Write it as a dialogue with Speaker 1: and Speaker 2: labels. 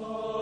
Speaker 1: Lord.